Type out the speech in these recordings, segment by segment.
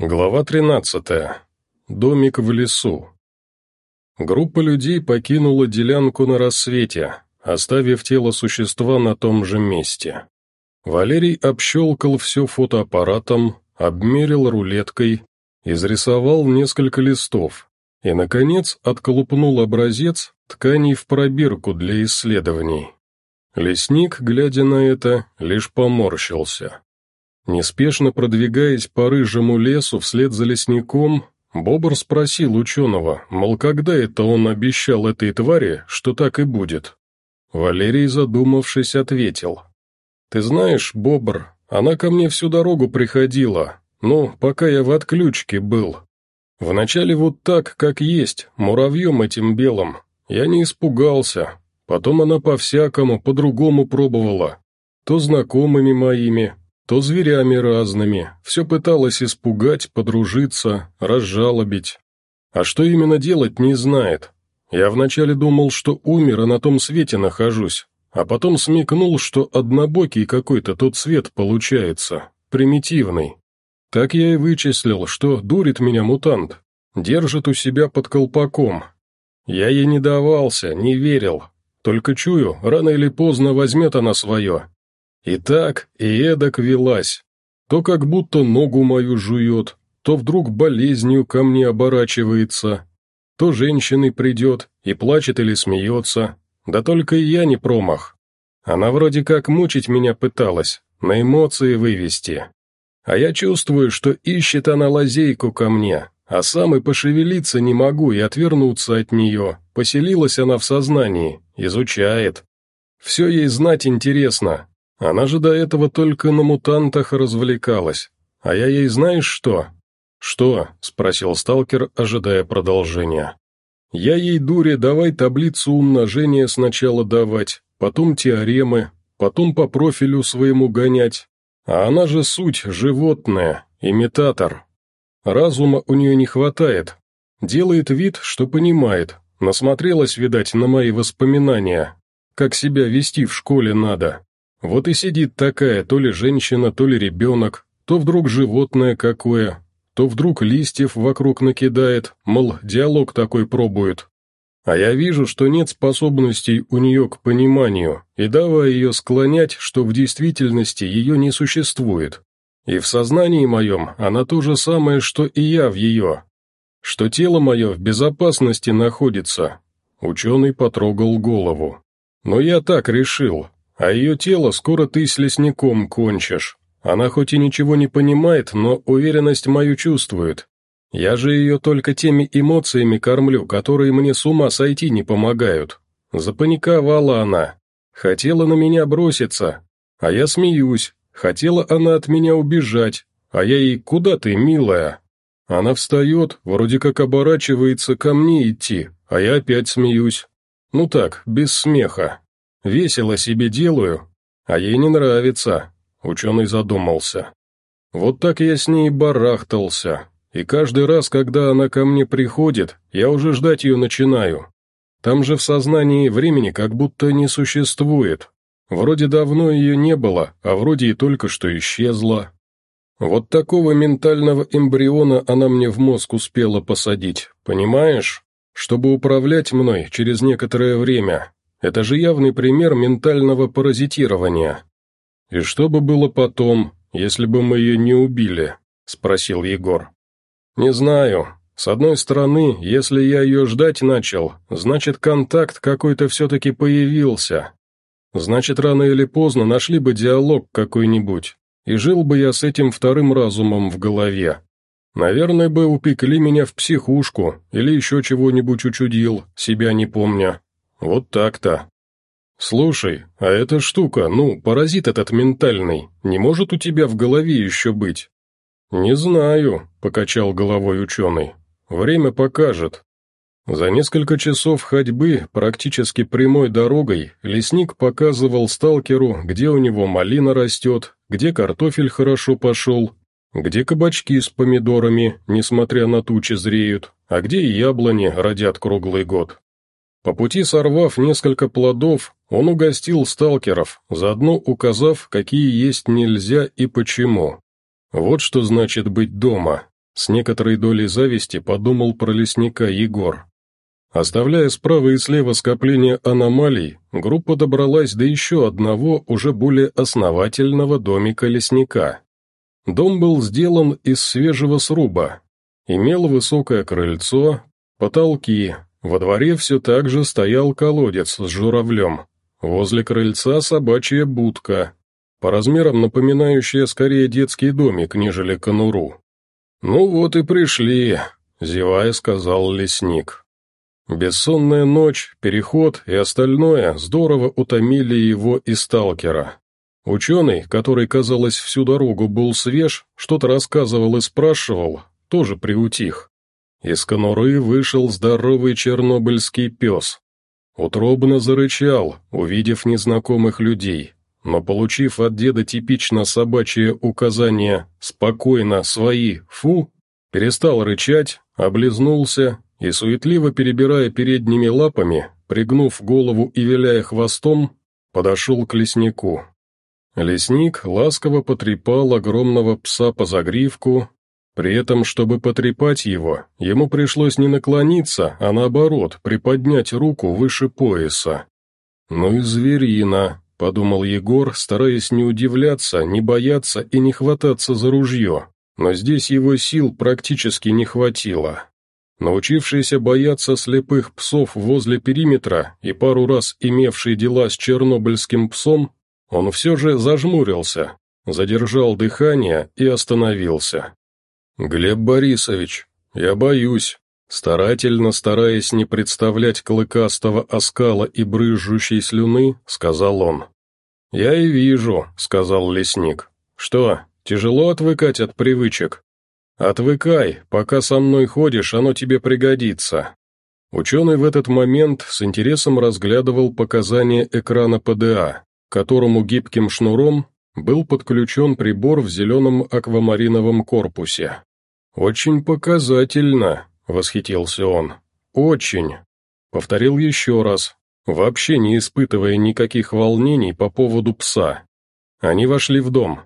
Глава 13. Домик в лесу. Группа людей покинула делянку на рассвете, оставив тело существа на том же месте. Валерий общелкал все фотоаппаратом, обмерил рулеткой, изрисовал несколько листов и, наконец, отколупнул образец тканей в пробирку для исследований. Лесник, глядя на это, лишь поморщился. Неспешно продвигаясь по рыжему лесу вслед за лесником, Бобр спросил ученого, мол, когда это он обещал этой твари, что так и будет. Валерий, задумавшись, ответил. «Ты знаешь, Бобр, она ко мне всю дорогу приходила, ну, пока я в отключке был. Вначале вот так, как есть, муравьем этим белым. Я не испугался. Потом она по-всякому, по-другому пробовала. То знакомыми моими, то зверями разными, все пыталась испугать, подружиться, разжалобить. А что именно делать, не знает. Я вначале думал, что умер и на том свете нахожусь, а потом смекнул, что однобокий какой-то тот свет получается, примитивный. Так я и вычислил, что дурит меня мутант, держит у себя под колпаком. Я ей не давался, не верил, только чую, рано или поздно возьмет она свое, и так, и эдак велась. То как будто ногу мою жует, то вдруг болезнью ко мне оборачивается, то женщиной придет и плачет или смеется. Да только и я не промах. Она вроде как мучить меня пыталась, на эмоции вывести. А я чувствую, что ищет она лазейку ко мне, а сам и пошевелиться не могу и отвернуться от нее. Поселилась она в сознании, изучает. Все ей знать интересно, она же до этого только на мутантах развлекалась. А я ей знаешь что?» «Что?» — спросил сталкер, ожидая продолжения. «Я ей, дуре, давай таблицу умножения сначала давать, потом теоремы, потом по профилю своему гонять. А она же суть животное, имитатор. Разума у нее не хватает. Делает вид, что понимает. Насмотрелась, видать, на мои воспоминания. Как себя вести в школе надо. Вот и сидит такая, то ли женщина, то ли ребенок, то вдруг животное какое, то вдруг листьев вокруг накидает, мол, диалог такой пробует. А я вижу, что нет способностей у нее к пониманию, и давай ее склонять, что в действительности ее не существует. И в сознании моем она то же самое, что и я в ее. Что тело мое в безопасности находится. Ученый потрогал голову. Но я так решил, а ее тело скоро ты с лесником кончишь. Она хоть и ничего не понимает, но уверенность мою чувствует. Я же ее только теми эмоциями кормлю, которые мне с ума сойти не помогают. Запаниковала она. Хотела на меня броситься. А я смеюсь. Хотела она от меня убежать. А я ей «Куда ты, милая?» Она встает, вроде как оборачивается ко мне идти, а я опять смеюсь. Ну так, без смеха. Весело себе делаю, а ей не нравится», — ученый задумался. «Вот так я с ней барахтался, и каждый раз, когда она ко мне приходит, я уже ждать ее начинаю. Там же в сознании времени как будто не существует. Вроде давно ее не было, а вроде и только что исчезла. Вот такого ментального эмбриона она мне в мозг успела посадить, понимаешь? Чтобы управлять мной через некоторое время, это же явный пример ментального паразитирования. И что бы было потом, если бы мы ее не убили?» – спросил Егор. «Не знаю. С одной стороны, если я ее ждать начал, значит, контакт какой-то все-таки появился. Значит, рано или поздно нашли бы диалог какой-нибудь, и жил бы я с этим вторым разумом в голове. Наверное, бы упекли меня в психушку или еще чего-нибудь учудил, себя не помня. Вот так-то. Слушай, а эта штука, ну, паразит этот ментальный, не может у тебя в голове еще быть? Не знаю, покачал головой ученый. Время покажет. За несколько часов ходьбы, практически прямой дорогой, лесник показывал сталкеру, где у него малина растет, где картофель хорошо пошел, где кабачки с помидорами, несмотря на тучи, зреют, а где и яблони родят круглый год. По пути сорвав несколько плодов, он угостил сталкеров, заодно указав, какие есть нельзя и почему. Вот что значит быть дома. С некоторой долей зависти подумал про лесника Егор. Оставляя справа и слева скопление аномалий, группа добралась до еще одного, уже более основательного домика лесника. Дом был сделан из свежего сруба, имел высокое крыльцо, потолки, во дворе все так же стоял колодец с журавлем, возле крыльца собачья будка, по размерам напоминающая скорее детский домик, нежели конуру. «Ну вот и пришли», — зевая сказал лесник. Бессонная ночь, переход и остальное здорово утомили его и сталкера. Ученый, который, казалось, всю дорогу был свеж, что-то рассказывал и спрашивал, тоже приутих. Из конуры вышел здоровый чернобыльский пес. Утробно зарычал, увидев незнакомых людей, но, получив от деда типично собачье указание «спокойно, свои, фу», перестал рычать, облизнулся и, суетливо перебирая передними лапами, пригнув голову и виляя хвостом, подошел к леснику. Лесник ласково потрепал огромного пса по загривку, при этом, чтобы потрепать его, ему пришлось не наклониться, а наоборот, приподнять руку выше пояса. «Ну и зверина», — подумал Егор, стараясь не удивляться, не бояться и не хвататься за ружье, но здесь его сил практически не хватило. Научившийся бояться слепых псов возле периметра и пару раз имевший дела с чернобыльским псом, он все же зажмурился, задержал дыхание и остановился. «Глеб Борисович, я боюсь», старательно стараясь не представлять клыкастого оскала и брызжущей слюны, сказал он. «Я и вижу», — сказал лесник. «Что, тяжело отвыкать от привычек?» «Отвыкай, пока со мной ходишь, оно тебе пригодится». Ученый в этот момент с интересом разглядывал показания экрана ПДА, которому гибким шнуром был подключен прибор в зеленом аквамариновом корпусе. «Очень показательно», — восхитился он. «Очень». Повторил еще раз, вообще не испытывая никаких волнений по поводу пса. Они вошли в дом.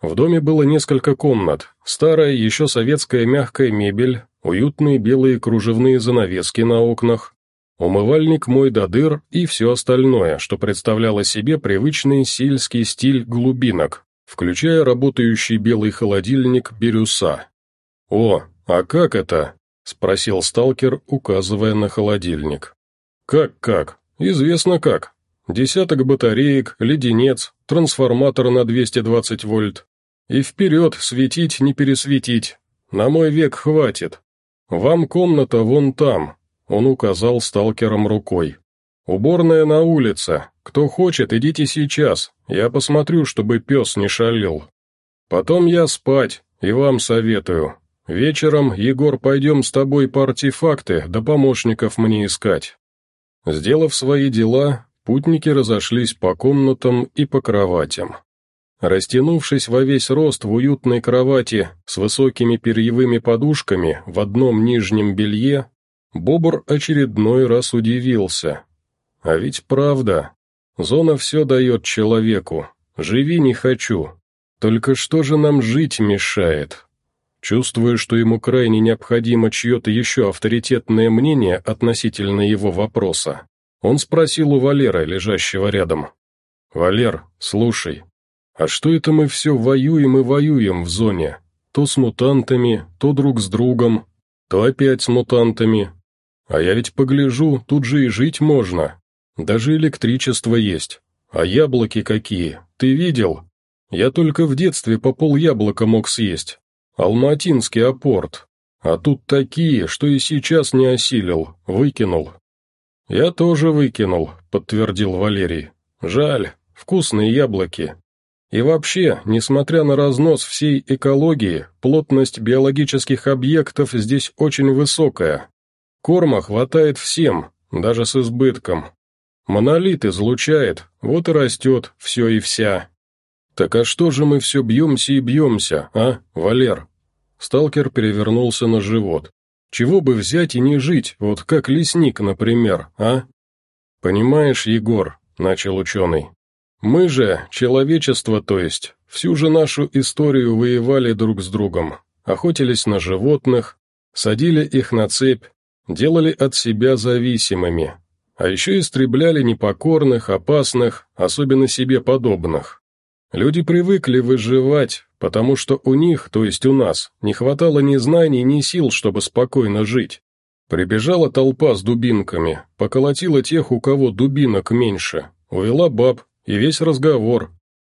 В доме было несколько комнат, старая еще советская мягкая мебель, уютные белые кружевные занавески на окнах, умывальник мой до дыр и все остальное, что представляло себе привычный сельский стиль глубинок, включая работающий белый холодильник «Бирюса». «О, а как это?» — спросил сталкер, указывая на холодильник. «Как-как? Известно как. Десяток батареек, леденец, трансформатор на 220 вольт, и вперед, светить не пересветить. На мой век хватит. Вам комната вон там, он указал сталкером рукой. Уборная на улице. Кто хочет, идите сейчас. Я посмотрю, чтобы пес не шалил. Потом я спать, и вам советую. Вечером, Егор, пойдем с тобой по артефакты, да помощников мне искать. Сделав свои дела, путники разошлись по комнатам и по кроватям. Растянувшись во весь рост в уютной кровати с высокими перьевыми подушками в одном нижнем белье, Бобр очередной раз удивился. А ведь правда, зона все дает человеку, живи не хочу. Только что же нам жить мешает? Чувствуя, что ему крайне необходимо чье-то еще авторитетное мнение относительно его вопроса, он спросил у Валера, лежащего рядом. «Валер, слушай, а что это мы все воюем и воюем в зоне? То с мутантами, то друг с другом, то опять с мутантами. А я ведь погляжу, тут же и жить можно. Даже электричество есть. А яблоки какие, ты видел? Я только в детстве по пол яблока мог съесть. Алматинский апорт. А тут такие, что и сейчас не осилил, выкинул. Я тоже выкинул, подтвердил Валерий. Жаль, вкусные яблоки. И вообще, несмотря на разнос всей экологии, плотность биологических объектов здесь очень высокая. Корма хватает всем, даже с избытком. Монолит излучает, вот и растет все и вся. Так а что же мы все бьемся и бьемся, а, Валер? Сталкер перевернулся на живот. Чего бы взять и не жить, вот как лесник, например, а? Понимаешь, Егор, начал ученый, мы же, человечество то есть, всю же нашу историю воевали друг с другом. охотились на животных, садили их на цепь, делали от себя зависимыми, а еще истребляли непокорных, опасных, особенно себе подобных. Люди привыкли выживать, потому что у них, то есть у нас, не хватало ни знаний, ни сил, чтобы спокойно жить. Прибежала толпа с дубинками, поколотила тех, у кого дубинок меньше, увела баб, и весь разговор.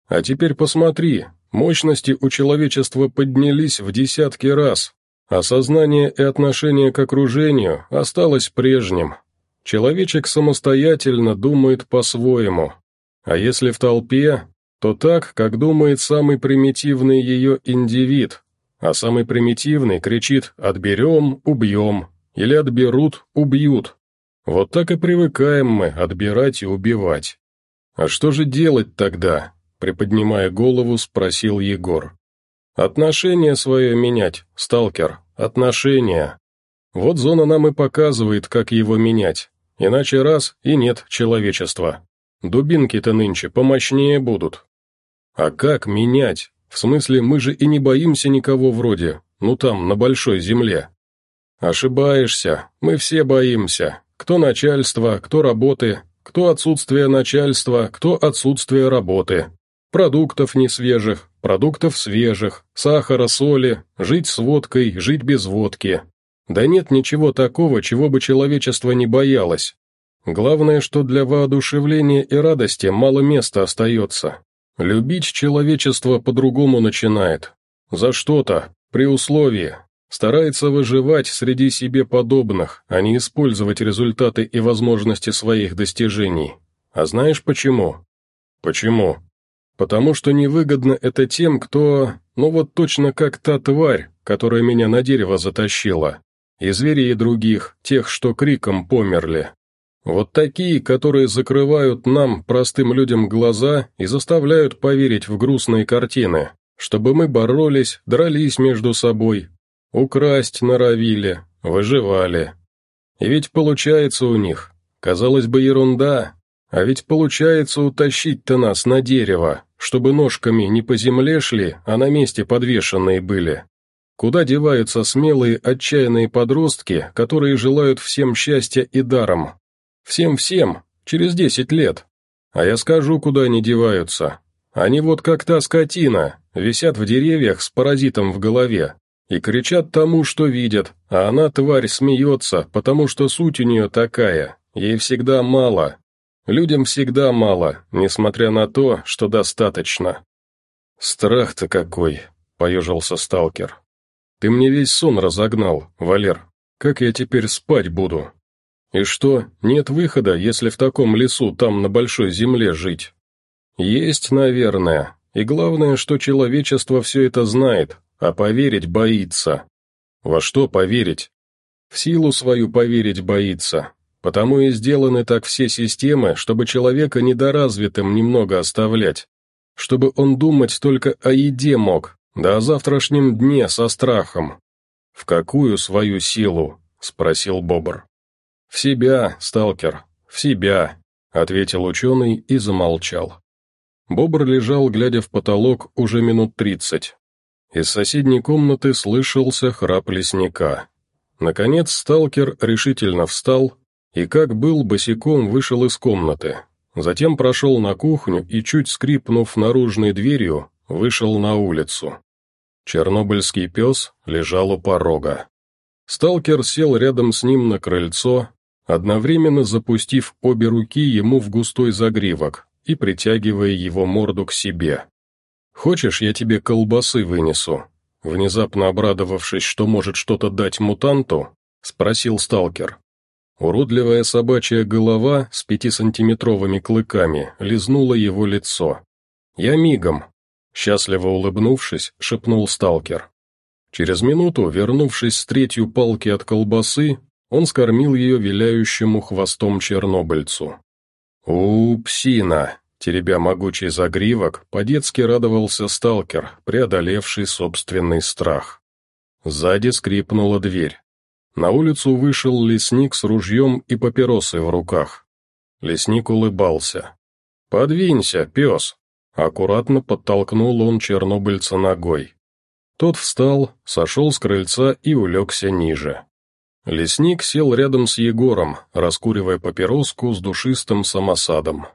А теперь посмотри, мощности у человечества поднялись в десятки раз, а сознание и отношение к окружению осталось прежним. Человечек самостоятельно думает по-своему, а если в толпе, то так, как думает самый примитивный ее индивид, а самый примитивный кричит «отберем, убьем» или «отберут, убьют». Вот так и привыкаем мы отбирать и убивать. А что же делать тогда? Приподнимая голову, спросил Егор. Отношение свое менять, сталкер, отношения. Вот зона нам и показывает, как его менять. Иначе раз и нет человечества. Дубинки-то нынче помощнее будут. А как менять? В смысле, мы же и не боимся никого вроде, ну там, на большой земле. Ошибаешься, мы все боимся. Кто начальство, кто работы, кто отсутствие начальства, кто отсутствие работы. Продуктов несвежих, продуктов свежих, сахара, соли, жить с водкой, жить без водки. Да нет ничего такого, чего бы человечество не боялось. Главное, что для воодушевления и радости мало места остается. Любить человечество по-другому начинает. За что-то, при условии. Старается выживать среди себе подобных, а не использовать результаты и возможности своих достижений. А знаешь почему? Почему? Потому что невыгодно это тем, кто... Ну вот точно как та тварь, которая меня на дерево затащила. И зверей других, тех, что криком померли. Вот такие, которые закрывают нам, простым людям, глаза и заставляют поверить в грустные картины, чтобы мы боролись, дрались между собой, украсть норовили, выживали. И ведь получается у них, казалось бы, ерунда, а ведь получается утащить-то нас на дерево, чтобы ножками не по земле шли, а на месте подвешенные были. Куда деваются смелые, отчаянные подростки, которые желают всем счастья и даром, Всем-всем, через десять лет. А я скажу, куда они деваются. Они вот как та скотина, висят в деревьях с паразитом в голове и кричат тому, что видят, а она, тварь, смеется, потому что суть у нее такая, ей всегда мало. Людям всегда мало, несмотря на то, что достаточно. «Страх-то какой!» — поежился сталкер. «Ты мне весь сон разогнал, Валер. Как я теперь спать буду?» И что, нет выхода, если в таком лесу там на большой земле жить? Есть, наверное. И главное, что человечество все это знает, а поверить боится. Во что поверить? В силу свою поверить боится. Потому и сделаны так все системы, чтобы человека недоразвитым немного оставлять. Чтобы он думать только о еде мог, да о завтрашнем дне со страхом. «В какую свою силу?» — спросил Бобр. «В себя, сталкер, в себя», — ответил ученый и замолчал. Бобр лежал, глядя в потолок, уже минут тридцать. Из соседней комнаты слышался храп лесника. Наконец сталкер решительно встал и, как был, босиком вышел из комнаты. Затем прошел на кухню и, чуть скрипнув наружной дверью, вышел на улицу. Чернобыльский пес лежал у порога. Сталкер сел рядом с ним на крыльцо, одновременно запустив обе руки ему в густой загривок и притягивая его морду к себе. «Хочешь, я тебе колбасы вынесу?» Внезапно обрадовавшись, что может что-то дать мутанту, спросил сталкер. Уродливая собачья голова с пятисантиметровыми клыками лизнула его лицо. «Я мигом», — счастливо улыбнувшись, шепнул сталкер. Через минуту, вернувшись с третью палки от колбасы, он скормил ее виляющему хвостом чернобыльцу. «У, псина!» Теребя могучий загривок, по-детски радовался сталкер, преодолевший собственный страх. Сзади скрипнула дверь. На улицу вышел лесник с ружьем и папиросой в руках. Лесник улыбался. «Подвинься, пес!» Аккуратно подтолкнул он чернобыльца ногой. Тот встал, сошел с крыльца и улегся ниже. Лесник сел рядом с Егором, раскуривая папироску с душистым самосадом.